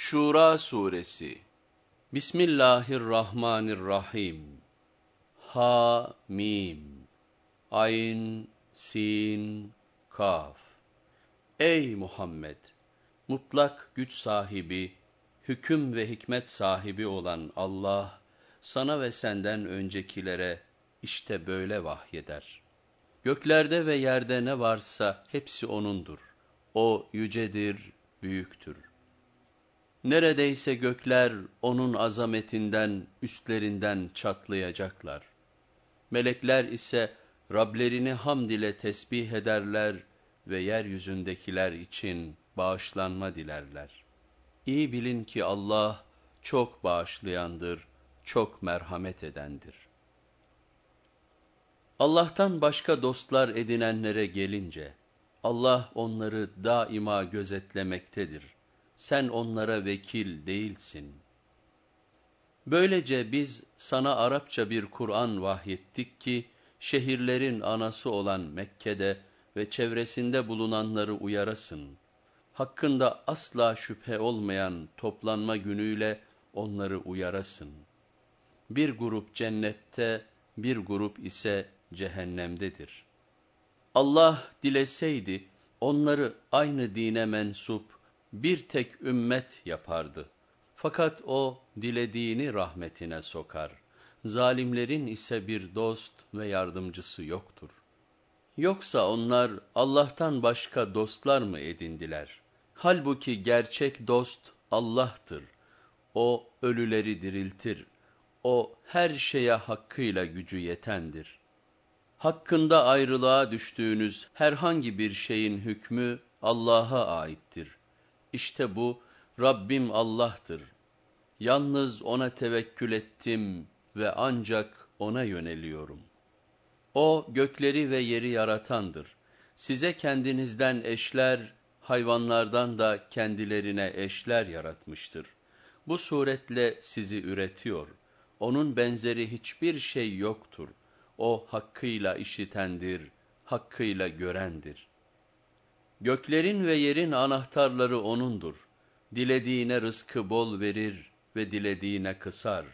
Şura Suresi Bismillahirrahmanirrahim Ha Mim Ayn Sin Kaf Ey Muhammed! Mutlak güç sahibi, hüküm ve hikmet sahibi olan Allah, sana ve senden öncekilere işte böyle vahyeder. Göklerde ve yerde ne varsa hepsi O'nundur. O yücedir, büyüktür. Neredeyse gökler onun azametinden, üstlerinden çatlayacaklar. Melekler ise Rablerini hamd ile tesbih ederler ve yeryüzündekiler için bağışlanma dilerler. İyi bilin ki Allah çok bağışlayandır, çok merhamet edendir. Allah'tan başka dostlar edinenlere gelince, Allah onları daima gözetlemektedir. Sen onlara vekil değilsin. Böylece biz sana Arapça bir Kur'an vahyettik ki, şehirlerin anası olan Mekke'de ve çevresinde bulunanları uyarasın. Hakkında asla şüphe olmayan toplanma günüyle onları uyarasın. Bir grup cennette, bir grup ise cehennemdedir. Allah dileseydi, onları aynı dine mensup, bir tek ümmet yapardı. Fakat o, dilediğini rahmetine sokar. Zalimlerin ise bir dost ve yardımcısı yoktur. Yoksa onlar Allah'tan başka dostlar mı edindiler? Halbuki gerçek dost Allah'tır. O ölüleri diriltir. O her şeye hakkıyla gücü yetendir. Hakkında ayrılığa düştüğünüz herhangi bir şeyin hükmü Allah'a aittir. İşte bu Rabbim Allah'tır. Yalnız O'na tevekkül ettim ve ancak O'na yöneliyorum. O gökleri ve yeri yaratandır. Size kendinizden eşler, hayvanlardan da kendilerine eşler yaratmıştır. Bu suretle sizi üretiyor. Onun benzeri hiçbir şey yoktur. O hakkıyla işitendir, hakkıyla görendir. Göklerin ve yerin anahtarları O'nundur. Dilediğine rızkı bol verir ve dilediğine kısar.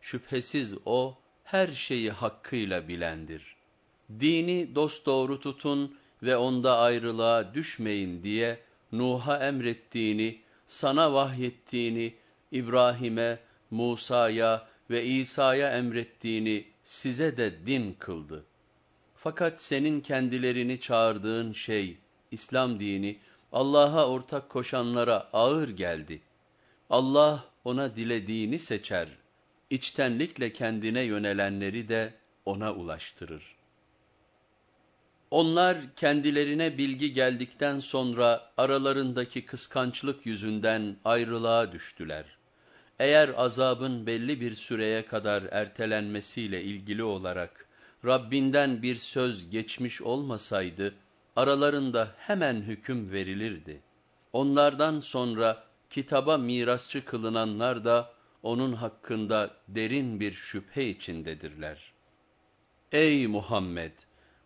Şüphesiz O, her şeyi hakkıyla bilendir. Dini dosdoğru tutun ve onda ayrılığa düşmeyin diye Nuh'a emrettiğini, sana vahyettiğini, İbrahim'e, Musa'ya ve İsa'ya emrettiğini size de din kıldı. Fakat senin kendilerini çağırdığın şey, İslam dini, Allah'a ortak koşanlara ağır geldi. Allah ona dilediğini seçer, içtenlikle kendine yönelenleri de ona ulaştırır. Onlar kendilerine bilgi geldikten sonra aralarındaki kıskançlık yüzünden ayrılığa düştüler. Eğer azabın belli bir süreye kadar ertelenmesiyle ilgili olarak Rabbinden bir söz geçmiş olmasaydı, aralarında hemen hüküm verilirdi. Onlardan sonra kitaba mirasçı kılınanlar da onun hakkında derin bir şüphe içindedirler. Ey Muhammed!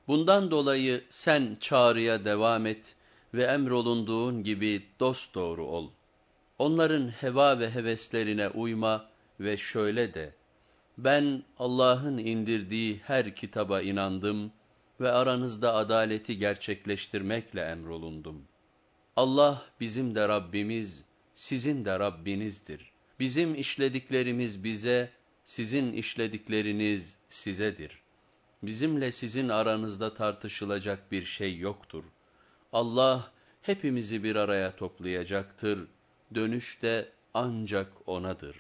Bundan dolayı sen çağrıya devam et ve emrolunduğun gibi dosdoğru ol. Onların heva ve heveslerine uyma ve şöyle de, ben Allah'ın indirdiği her kitaba inandım ve aranızda adaleti gerçekleştirmekle emrolundum. Allah bizim de Rabbimiz, sizin de Rabbinizdir. Bizim işlediklerimiz bize, sizin işledikleriniz sizedir. Bizimle sizin aranızda tartışılacak bir şey yoktur. Allah hepimizi bir araya toplayacaktır. Dönüş de ancak O'nadır.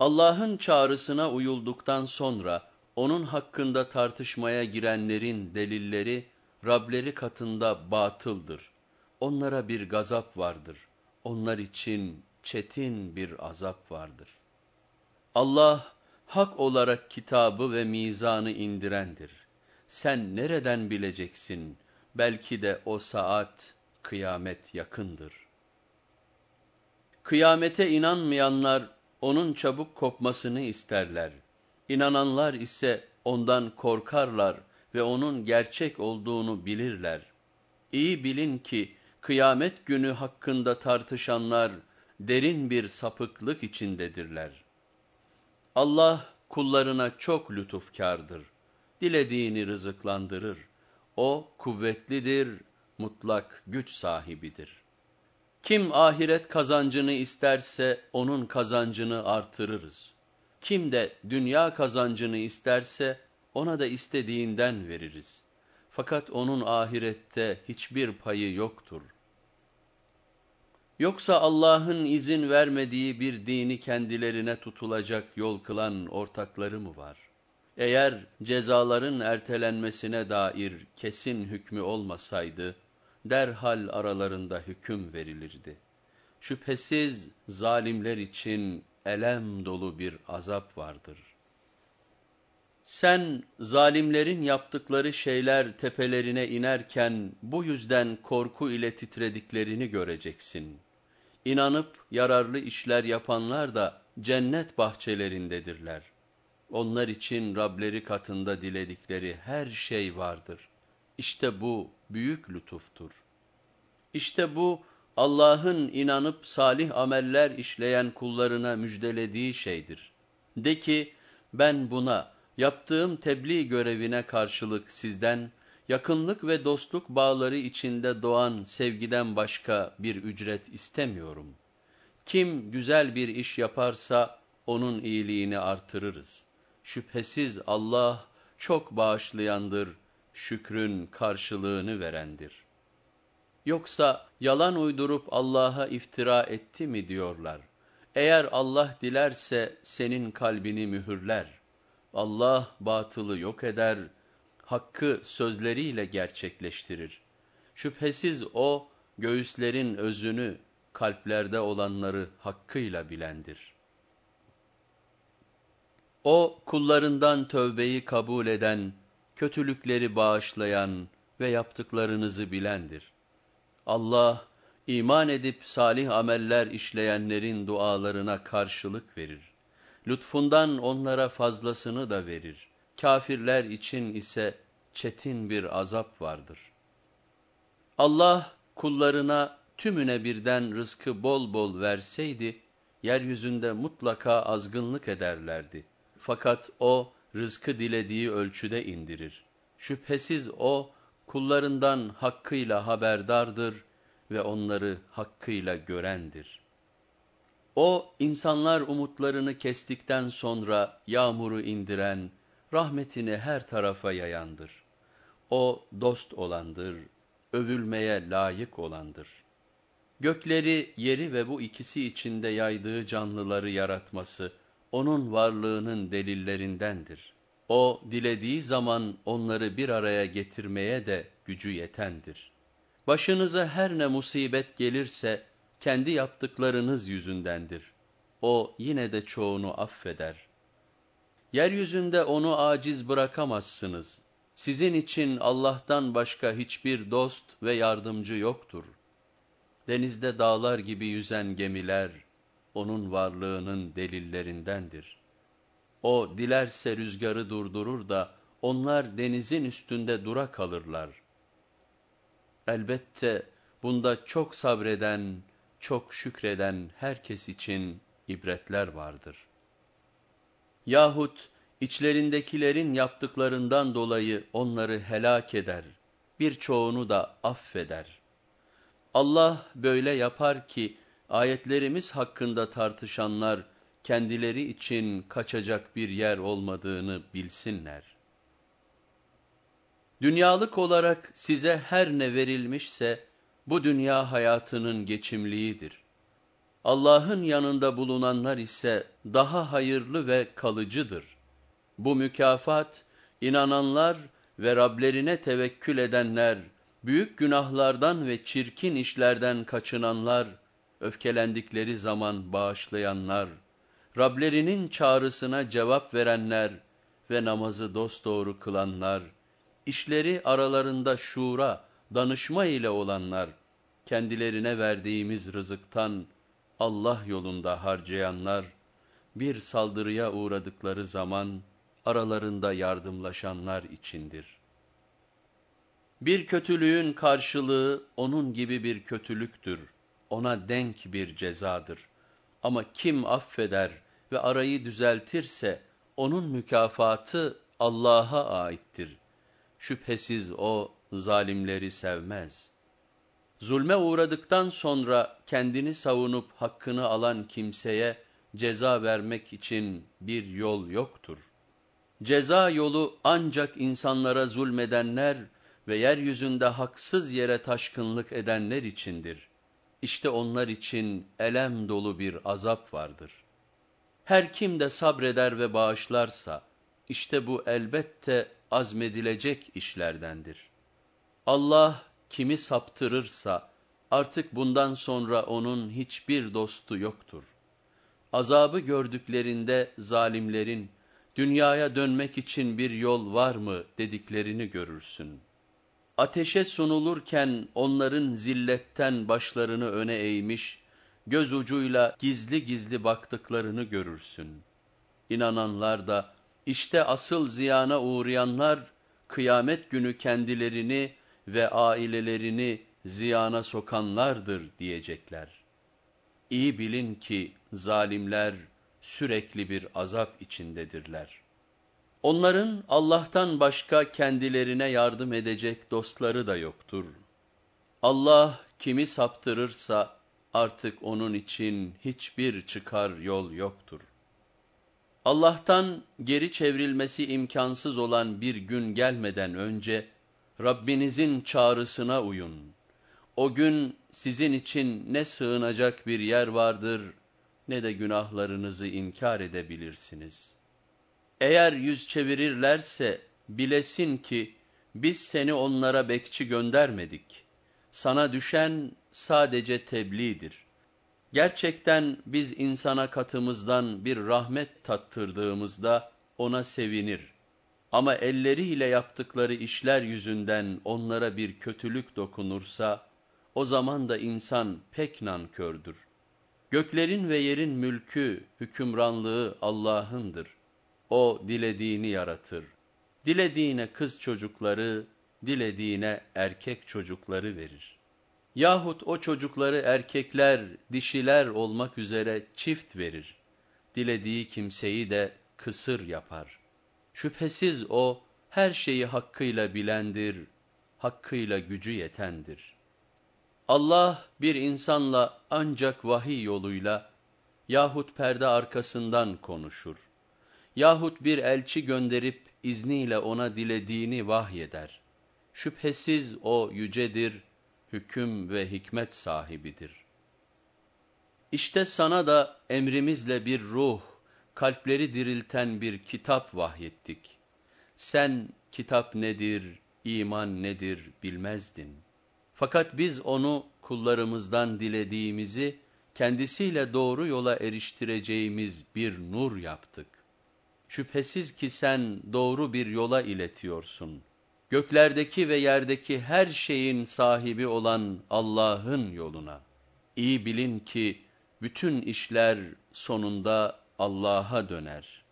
Allah'ın çağrısına uyulduktan sonra, onun hakkında tartışmaya girenlerin delilleri, Rableri katında batıldır. Onlara bir gazap vardır. Onlar için çetin bir azap vardır. Allah, hak olarak kitabı ve mizanı indirendir. Sen nereden bileceksin? Belki de o saat, kıyamet yakındır. Kıyamete inanmayanlar, onun çabuk kopmasını isterler. İnananlar ise ondan korkarlar ve onun gerçek olduğunu bilirler. İyi bilin ki, kıyamet günü hakkında tartışanlar, derin bir sapıklık içindedirler. Allah kullarına çok lütufkardır. Dilediğini rızıklandırır. O kuvvetlidir, mutlak güç sahibidir. Kim ahiret kazancını isterse onun kazancını artırırız. Kim de dünya kazancını isterse ona da istediğinden veririz. Fakat onun ahirette hiçbir payı yoktur. Yoksa Allah'ın izin vermediği bir dini kendilerine tutulacak yol kılan ortakları mı var? Eğer cezaların ertelenmesine dair kesin hükmü olmasaydı, derhal aralarında hüküm verilirdi. Şüphesiz zalimler için elem dolu bir azap vardır. Sen zalimlerin yaptıkları şeyler tepelerine inerken bu yüzden korku ile titrediklerini göreceksin. İnanıp yararlı işler yapanlar da cennet bahçelerindedirler. Onlar için Rableri katında diledikleri her şey vardır. İşte bu büyük lütuftur. İşte bu Allah'ın inanıp salih ameller işleyen kullarına müjdelediği şeydir. De ki ben buna yaptığım tebliğ görevine karşılık sizden yakınlık ve dostluk bağları içinde doğan sevgiden başka bir ücret istemiyorum. Kim güzel bir iş yaparsa onun iyiliğini artırırız. Şüphesiz Allah çok bağışlayandır, şükrün karşılığını verendir. Yoksa yalan uydurup Allah'a iftira etti mi diyorlar. Eğer Allah dilerse senin kalbini mühürler. Allah batılı yok eder, hakkı sözleriyle gerçekleştirir. Şüphesiz O, göğüslerin özünü, kalplerde olanları hakkıyla bilendir. O, kullarından tövbeyi kabul eden, kötülükleri bağışlayan ve yaptıklarınızı bilendir. Allah, iman edip salih ameller işleyenlerin dualarına karşılık verir. Lütfundan onlara fazlasını da verir. Kafirler için ise çetin bir azap vardır. Allah kullarına tümüne birden rızkı bol bol verseydi, yeryüzünde mutlaka azgınlık ederlerdi. Fakat O, rızkı dilediği ölçüde indirir. Şüphesiz O, kullarından hakkıyla haberdardır ve onları hakkıyla görendir. O, insanlar umutlarını kestikten sonra yağmuru indiren, rahmetini her tarafa yayandır. O, dost olandır, övülmeye layık olandır. Gökleri, yeri ve bu ikisi içinde yaydığı canlıları yaratması, onun varlığının delillerindendir. O, dilediği zaman onları bir araya getirmeye de gücü yetendir. Başınıza her ne musibet gelirse, kendi yaptıklarınız yüzündendir. O yine de çoğunu affeder. Yeryüzünde onu aciz bırakamazsınız. Sizin için Allah'tan başka hiçbir dost ve yardımcı yoktur. Denizde dağlar gibi yüzen gemiler, onun varlığının delillerindendir. O dilerse rüzgarı durdurur da, onlar denizin üstünde dura kalırlar. Elbette bunda çok sabreden, çok şükreden herkes için ibretler vardır. Yahut içlerindekilerin yaptıklarından dolayı onları helak eder, birçoğunu da affeder. Allah böyle yapar ki, ayetlerimiz hakkında tartışanlar, kendileri için kaçacak bir yer olmadığını bilsinler. Dünyalık olarak size her ne verilmişse, bu dünya hayatının geçimliğidir. Allah'ın yanında bulunanlar ise daha hayırlı ve kalıcıdır. Bu mükafat, inananlar ve Rablerine tevekkül edenler, büyük günahlardan ve çirkin işlerden kaçınanlar, öfkelendikleri zaman bağışlayanlar, Rablerinin çağrısına cevap verenler ve namazı dosdoğru kılanlar, işleri aralarında şura, danışma ile olanlar, kendilerine verdiğimiz rızıktan Allah yolunda harcayanlar, bir saldırıya uğradıkları zaman aralarında yardımlaşanlar içindir. Bir kötülüğün karşılığı onun gibi bir kötülüktür, ona denk bir cezadır. Ama kim affeder ve arayı düzeltirse onun mükafatı Allah'a aittir. Şüphesiz o zalimleri sevmez. Zulme uğradıktan sonra kendini savunup hakkını alan kimseye ceza vermek için bir yol yoktur. Ceza yolu ancak insanlara zulmedenler ve yeryüzünde haksız yere taşkınlık edenler içindir. İşte onlar için elem dolu bir azap vardır. Her kim de sabreder ve bağışlarsa, işte bu elbette azmedilecek işlerdendir. Allah kimi saptırırsa, artık bundan sonra onun hiçbir dostu yoktur. Azabı gördüklerinde zalimlerin, dünyaya dönmek için bir yol var mı dediklerini görürsün. Ateşe sunulurken onların zilletten başlarını öne eğmiş, göz ucuyla gizli gizli baktıklarını görürsün. İnananlar da, işte asıl ziyana uğrayanlar, kıyamet günü kendilerini ve ailelerini ziyana sokanlardır diyecekler. İyi bilin ki zalimler sürekli bir azap içindedirler. Onların Allah'tan başka kendilerine yardım edecek dostları da yoktur. Allah kimi saptırırsa artık onun için hiçbir çıkar yol yoktur. Allah'tan geri çevrilmesi imkansız olan bir gün gelmeden önce Rabbinizin çağrısına uyun. O gün sizin için ne sığınacak bir yer vardır ne de günahlarınızı inkar edebilirsiniz. Eğer yüz çevirirlerse bilesin ki biz seni onlara bekçi göndermedik. Sana düşen sadece tebliğdir. Gerçekten biz insana katımızdan bir rahmet tattırdığımızda ona sevinir. Ama elleriyle yaptıkları işler yüzünden onlara bir kötülük dokunursa, o zaman da insan pek nankördür. Göklerin ve yerin mülkü, hükümranlığı Allah'ındır. O dilediğini yaratır. Dilediğine kız çocukları, dilediğine erkek çocukları verir. Yahut o çocukları erkekler, dişiler olmak üzere çift verir. Dilediği kimseyi de kısır yapar. Şüphesiz o her şeyi hakkıyla bilendir, hakkıyla gücü yetendir. Allah bir insanla ancak vahiy yoluyla yahut perde arkasından konuşur. Yahut bir elçi gönderip izniyle ona dilediğini vahyeder. Şüphesiz o yücedir, hüküm ve hikmet sahibidir. İşte sana da emrimizle bir ruh, kalpleri dirilten bir kitap vahyettik. Sen kitap nedir, iman nedir bilmezdin. Fakat biz onu kullarımızdan dilediğimizi, kendisiyle doğru yola eriştireceğimiz bir nur yaptık. Şüphesiz ki sen doğru bir yola iletiyorsun. Göklerdeki ve yerdeki her şeyin sahibi olan Allah'ın yoluna. İyi bilin ki bütün işler sonunda Allah'a döner.''